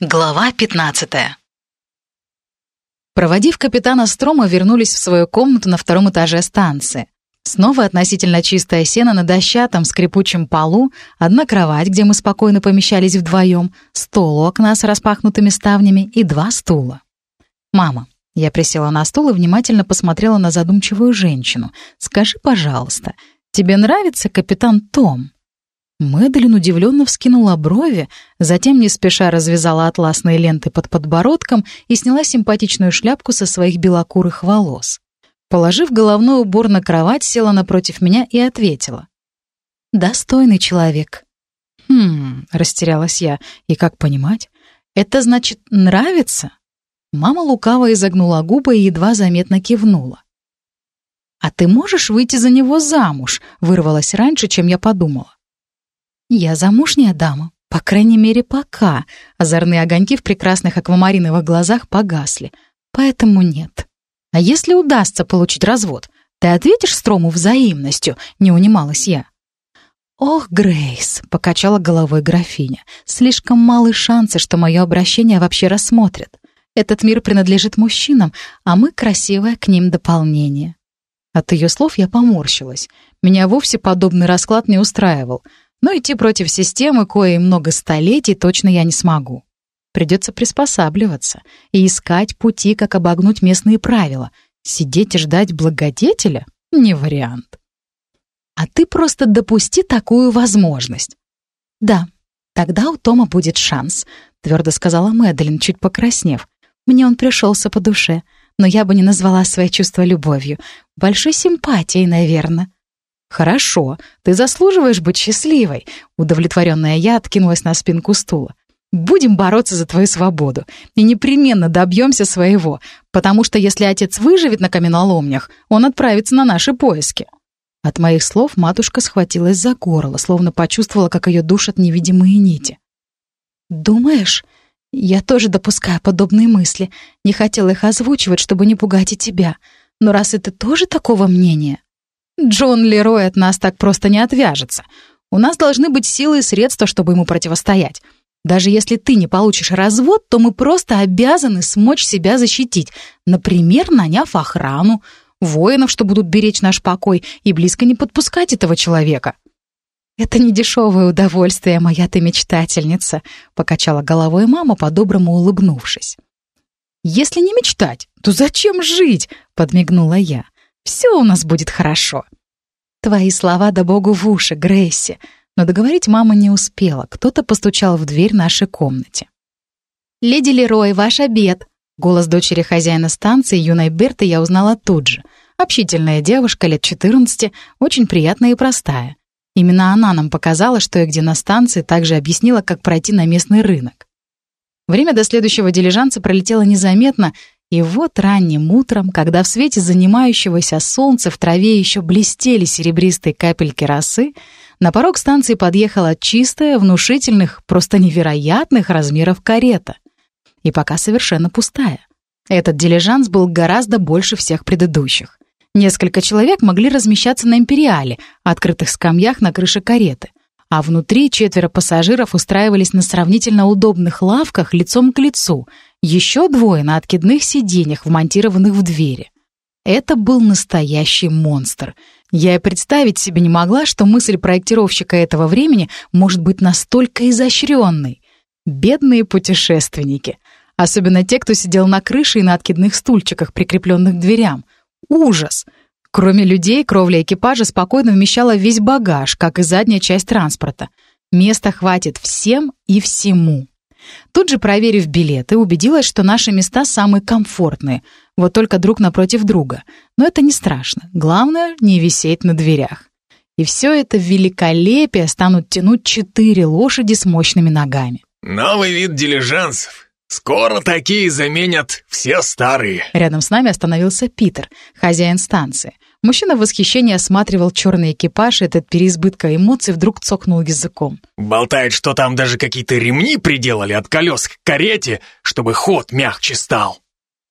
Глава 15 Проводив капитана Строма, вернулись в свою комнату на втором этаже станции. Снова относительно чистая сено на дощатом скрипучем полу, одна кровать, где мы спокойно помещались вдвоем, стол у окна с распахнутыми ставнями и два стула. «Мама». Я присела на стул и внимательно посмотрела на задумчивую женщину. «Скажи, пожалуйста, тебе нравится капитан Том?» Мэдалин удивленно вскинула брови, затем не спеша развязала атласные ленты под подбородком и сняла симпатичную шляпку со своих белокурых волос. Положив головной убор на кровать, села напротив меня и ответила. «Достойный человек». «Хм...» — растерялась я. «И как понимать? Это значит «нравится»?» Мама лукаво изогнула губы и едва заметно кивнула. «А ты можешь выйти за него замуж?» — вырвалась раньше, чем я подумала. «Я замужняя дама, по крайней мере, пока». Озорные огоньки в прекрасных аквамариновых глазах погасли. «Поэтому нет. А если удастся получить развод, ты ответишь Строму взаимностью?» — не унималась я. «Ох, Грейс», — покачала головой графиня, «слишком малы шансы, что мое обращение вообще рассмотрят. Этот мир принадлежит мужчинам, а мы красивое к ним дополнение». От ее слов я поморщилась. Меня вовсе подобный расклад не устраивал — но идти против системы, кое много столетий, точно я не смогу. Придется приспосабливаться и искать пути, как обогнуть местные правила. Сидеть и ждать благодетеля — не вариант. А ты просто допусти такую возможность. Да, тогда у Тома будет шанс, твердо сказала Мэдалин, чуть покраснев. Мне он пришелся по душе, но я бы не назвала свои чувства любовью. Большой симпатией, наверное. «Хорошо, ты заслуживаешь быть счастливой», — удовлетворенная я откинулась на спинку стула. «Будем бороться за твою свободу и непременно добьемся своего, потому что если отец выживет на каменоломнях, он отправится на наши поиски». От моих слов матушка схватилась за горло, словно почувствовала, как ее душат невидимые нити. «Думаешь?» Я тоже допускаю подобные мысли. Не хотела их озвучивать, чтобы не пугать и тебя. Но раз ты тоже такого мнения... Джон Лерой от нас так просто не отвяжется. У нас должны быть силы и средства, чтобы ему противостоять. Даже если ты не получишь развод, то мы просто обязаны смочь себя защитить, например, наняв охрану, воинов, что будут беречь наш покой, и близко не подпускать этого человека. «Это не дешевое удовольствие, моя ты мечтательница», — покачала головой мама, по-доброму улыбнувшись. «Если не мечтать, то зачем жить?» — подмигнула я. Все у нас будет хорошо». Твои слова да богу в уши, Грейси. Но договорить мама не успела. Кто-то постучал в дверь нашей комнате. «Леди Лерой, ваш обед!» Голос дочери хозяина станции, юной Берты, я узнала тут же. Общительная девушка, лет 14, очень приятная и простая. Именно она нам показала, что и где на станции, также объяснила, как пройти на местный рынок. Время до следующего дилижанса пролетело незаметно, и вот ранним утром, когда в свете занимающегося солнца в траве еще блестели серебристые капельки росы, на порог станции подъехала чистая, внушительных, просто невероятных размеров карета. И пока совершенно пустая. Этот дилижанс был гораздо больше всех предыдущих. Несколько человек могли размещаться на «Империале», открытых скамьях на крыше кареты а внутри четверо пассажиров устраивались на сравнительно удобных лавках лицом к лицу, еще двое на откидных сиденьях, вмонтированных в двери. Это был настоящий монстр. Я и представить себе не могла, что мысль проектировщика этого времени может быть настолько изощренной. Бедные путешественники. Особенно те, кто сидел на крыше и на откидных стульчиках, прикрепленных к дверям. Ужас! Кроме людей, кровля экипажа спокойно вмещала весь багаж, как и задняя часть транспорта. Места хватит всем и всему. Тут же, проверив билеты, убедилась, что наши места самые комфортные, вот только друг напротив друга. Но это не страшно. Главное — не висеть на дверях. И все это великолепие станут тянуть четыре лошади с мощными ногами. «Новый вид дилижансов. Скоро такие заменят все старые». Рядом с нами остановился Питер, хозяин станции. Мужчина в восхищении осматривал черный экипаж, и этот переизбытка эмоций вдруг цокнул языком. «Болтает, что там даже какие-то ремни приделали от колес к карете, чтобы ход мягче стал.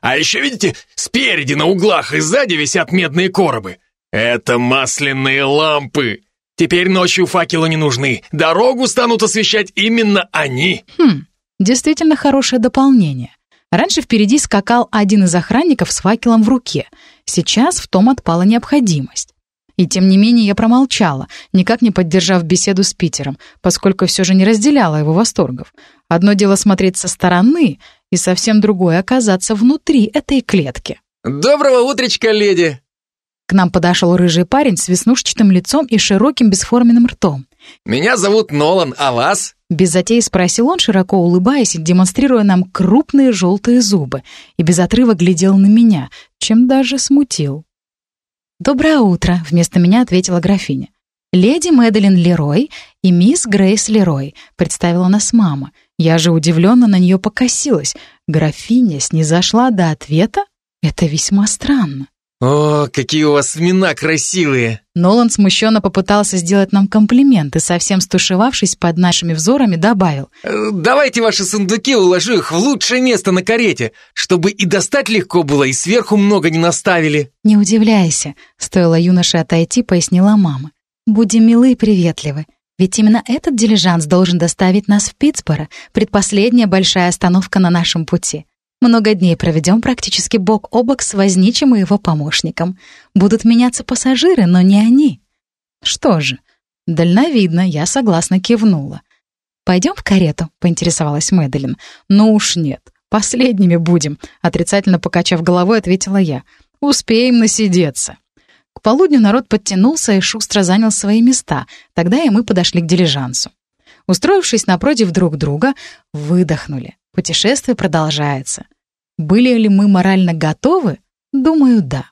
А еще, видите, спереди на углах и сзади висят медные коробы. Это масляные лампы. Теперь ночью факелы не нужны. Дорогу станут освещать именно они». «Хм, Действительно хорошее дополнение. Раньше впереди скакал один из охранников с факелом в руке. Сейчас в том отпала необходимость. И тем не менее я промолчала, никак не поддержав беседу с Питером, поскольку все же не разделяла его восторгов. Одно дело смотреть со стороны, и совсем другое — оказаться внутри этой клетки. «Доброго утречка, леди!» К нам подошел рыжий парень с веснушчатым лицом и широким бесформенным ртом. «Меня зовут Нолан, а вас?» Без затеи спросил он, широко улыбаясь и демонстрируя нам крупные желтые зубы, и без отрыва глядел на меня, чем даже смутил. «Доброе утро», — вместо меня ответила графиня. «Леди Мэдалин Лерой и мисс Грейс Лерой», — представила нас мама. Я же удивленно на нее покосилась. Графиня снизошла до ответа? Это весьма странно. «О, какие у вас имена красивые!» Нолан смущенно попытался сделать нам комплимент и, совсем стушевавшись под нашими взорами, добавил. «Э, «Давайте ваши сундуки уложу их в лучшее место на карете, чтобы и достать легко было, и сверху много не наставили». «Не удивляйся», — стоило юноше отойти, пояснила мама. «Будем милы и приветливы. Ведь именно этот дилижанс должен доставить нас в Питтсборо, предпоследняя большая остановка на нашем пути. Много дней проведем практически бок о бок с возничим и его помощником. Будут меняться пассажиры, но не они. Что же, дальновидно, я согласно кивнула. «Пойдем в карету?» — поинтересовалась Мэдалин. «Ну уж нет, последними будем», — отрицательно покачав головой, ответила я. «Успеем насидеться». К полудню народ подтянулся и шустро занял свои места. Тогда и мы подошли к дилижансу. Устроившись напротив друг друга, выдохнули. Путешествие продолжается. Были ли мы морально готовы? Думаю, да.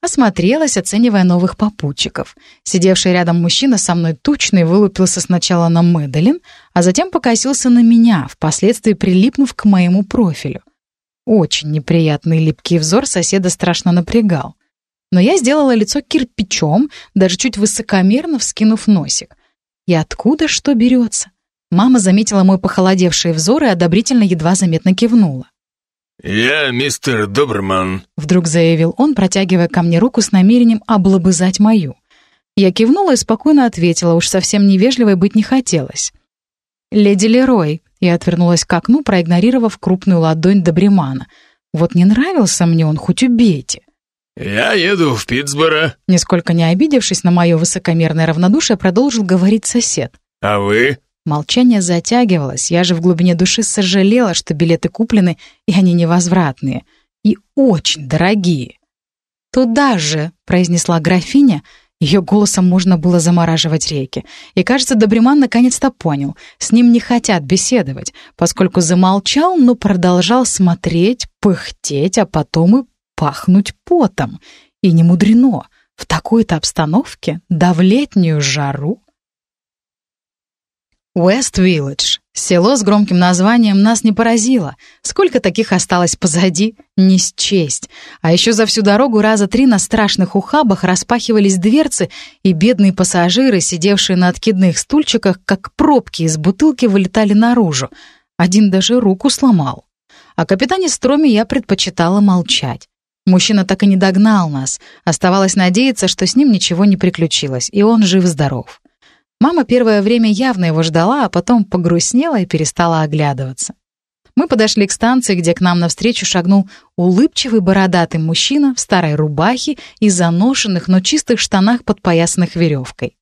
Осмотрелась, оценивая новых попутчиков. Сидевший рядом мужчина со мной тучный вылупился сначала на Мэдалин, а затем покосился на меня, впоследствии прилипнув к моему профилю. Очень неприятный липкий взор соседа страшно напрягал. Но я сделала лицо кирпичом, даже чуть высокомерно вскинув носик. И откуда что берется? Мама заметила мой похолодевший взор и одобрительно едва заметно кивнула. «Я мистер Доберман», — вдруг заявил он, протягивая ко мне руку с намерением облобызать мою. Я кивнула и спокойно ответила, уж совсем невежливой быть не хотелось. «Леди Лерой», — я отвернулась к окну, проигнорировав крупную ладонь Добримана. «Вот не нравился мне он, хоть убейте». «Я еду в Питтсборо», — нисколько не обидевшись на мое высокомерное равнодушие, продолжил говорить сосед. «А вы?» Молчание затягивалось, я же в глубине души сожалела, что билеты куплены, и они невозвратные. И очень дорогие. «Туда же», — произнесла графиня, ее голосом можно было замораживать реки. И, кажется, Добриман наконец-то понял, с ним не хотят беседовать, поскольку замолчал, но продолжал смотреть, пыхтеть, а потом и пахнуть потом. И не мудрено. В такой-то обстановке, да в летнюю жару, Уэст-Вилледж. Село с громким названием нас не поразило. Сколько таких осталось позади, не счесть. А еще за всю дорогу раза три на страшных ухабах распахивались дверцы, и бедные пассажиры, сидевшие на откидных стульчиках, как пробки из бутылки, вылетали наружу. Один даже руку сломал. О капитане Строме я предпочитала молчать. Мужчина так и не догнал нас. Оставалось надеяться, что с ним ничего не приключилось, и он жив-здоров. Мама первое время явно его ждала, а потом погрустнела и перестала оглядываться. Мы подошли к станции, где к нам навстречу шагнул улыбчивый бородатый мужчина в старой рубахе и заношенных, но чистых штанах, подпоясанных веревкой.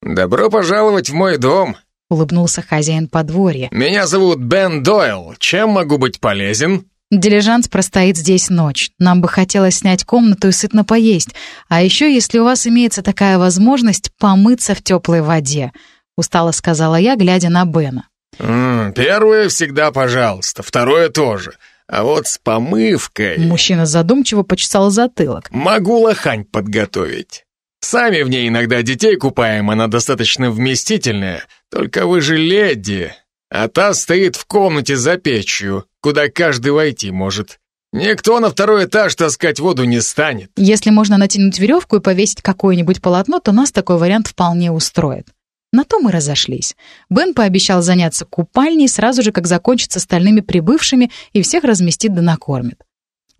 «Добро пожаловать в мой дом», — улыбнулся хозяин подворья. «Меня зовут Бен Дойл. Чем могу быть полезен?» Дилижанс простоит здесь ночь. Нам бы хотелось снять комнату и сытно поесть. А еще, если у вас имеется такая возможность, помыться в теплой воде», — устало сказала я, глядя на Бена. «М -м, «Первое всегда пожалуйста, второе тоже. А вот с помывкой...» Мужчина задумчиво почесал затылок. «Могу лохань подготовить. Сами в ней иногда детей купаем, она достаточно вместительная. Только вы же леди, а та стоит в комнате за печью куда каждый войти может. Никто на второй этаж таскать воду не станет. Если можно натянуть веревку и повесить какое-нибудь полотно, то нас такой вариант вполне устроит. На то мы разошлись. Бен пообещал заняться купальней сразу же, как закончит с остальными прибывшими и всех разместит да накормит.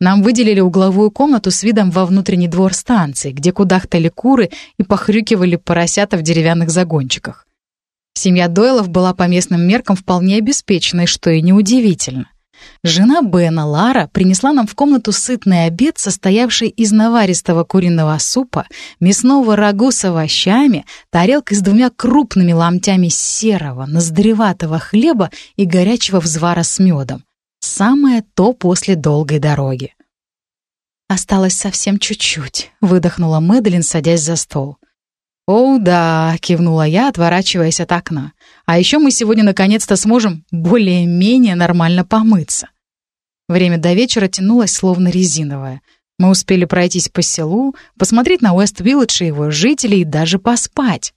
Нам выделили угловую комнату с видом во внутренний двор станции, где кудахтали куры и похрюкивали поросята в деревянных загончиках. Семья Дойлов была по местным меркам вполне обеспеченной, что и неудивительно. Жена Бена, Лара, принесла нам в комнату сытный обед, состоявший из наваристого куриного супа, мясного рагу с овощами, тарелкой с двумя крупными ломтями серого, ноздреватого хлеба и горячего взвара с медом. Самое то после долгой дороги. «Осталось совсем чуть-чуть», — выдохнула Мэдалин, садясь за стол. «О, да», — кивнула я, отворачиваясь от окна. «А еще мы сегодня наконец-то сможем более-менее нормально помыться». Время до вечера тянулось словно резиновое. Мы успели пройтись по селу, посмотреть на Уэст-Вилледж и его жителей и даже поспать.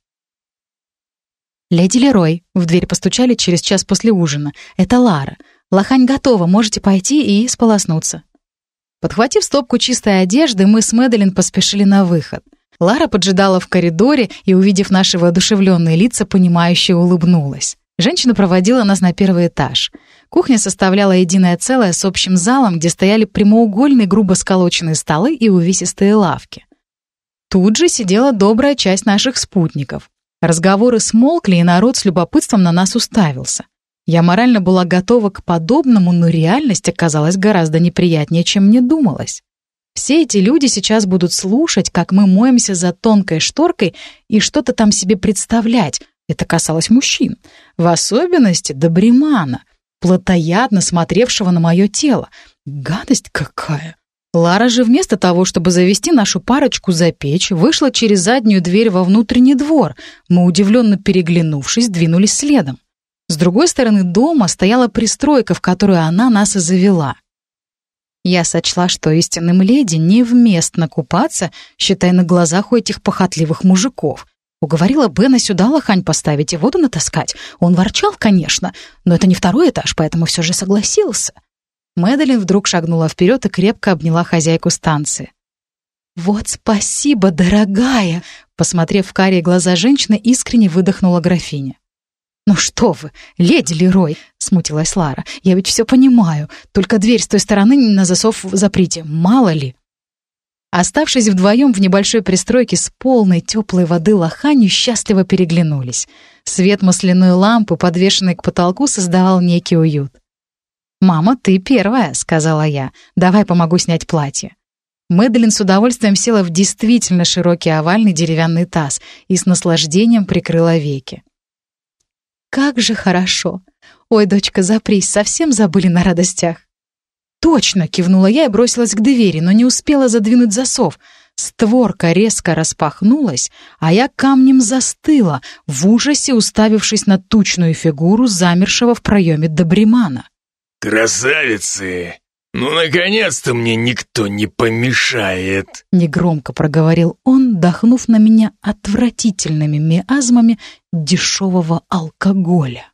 «Леди Лерой», — в дверь постучали через час после ужина. «Это Лара. Лохань готова, можете пойти и сполоснуться». Подхватив стопку чистой одежды, мы с Мэдалин поспешили на выход — Лара поджидала в коридоре и, увидев наши воодушевленные лица, понимающе улыбнулась. Женщина проводила нас на первый этаж. Кухня составляла единое целое с общим залом, где стояли прямоугольные грубо сколоченные столы и увесистые лавки. Тут же сидела добрая часть наших спутников. Разговоры смолкли, и народ с любопытством на нас уставился. Я морально была готова к подобному, но реальность оказалась гораздо неприятнее, чем мне думалось. Все эти люди сейчас будут слушать, как мы моемся за тонкой шторкой и что-то там себе представлять. Это касалось мужчин. В особенности Добримана, плотоядно смотревшего на мое тело. Гадость какая! Лара же вместо того, чтобы завести нашу парочку за печь, вышла через заднюю дверь во внутренний двор. Мы, удивленно переглянувшись, двинулись следом. С другой стороны дома стояла пристройка, в которую она нас и завела. Я сочла, что истинным леди невместно купаться, считай на глазах у этих похотливых мужиков. Уговорила Бена сюда лохань поставить и воду натаскать. Он ворчал, конечно, но это не второй этаж, поэтому все же согласился. Мэдалин вдруг шагнула вперед и крепко обняла хозяйку станции. «Вот спасибо, дорогая!» Посмотрев в карие глаза женщины, искренне выдохнула графиня. «Ну что вы, леди Лерой!» — смутилась Лара. «Я ведь все понимаю. Только дверь с той стороны на засов заприте. Мало ли!» Оставшись вдвоем в небольшой пристройке с полной теплой воды лоханью, счастливо переглянулись. Свет масляной лампы, подвешенной к потолку, создавал некий уют. «Мама, ты первая», — сказала я. «Давай помогу снять платье». Мэдалин с удовольствием села в действительно широкий овальный деревянный таз и с наслаждением прикрыла веки. Как же хорошо! Ой, дочка, запрись, совсем забыли на радостях. Точно, кивнула я и бросилась к двери, но не успела задвинуть засов. Створка резко распахнулась, а я камнем застыла, в ужасе уставившись на тучную фигуру замершего в проеме Добримана. «Красавицы! Ну, наконец-то мне никто не помешает!» Негромко проговорил он, дохнув на меня отвратительными миазмами дешевого алкоголя.